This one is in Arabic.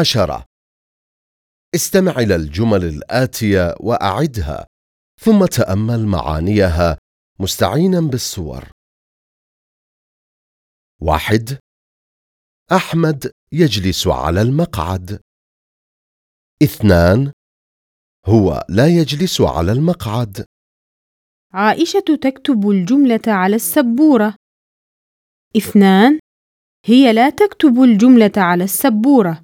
عشرة استمع إلى الجمل الآتية وأعدها ثم تأمل معانيها مستعينا بالصور. واحد. أحمد يجلس على المقعد. اثنان. هو لا يجلس على المقعد. عائشة تكتب الجملة على السبورة. اثنان. هي لا تكتب الجملة على السبورة.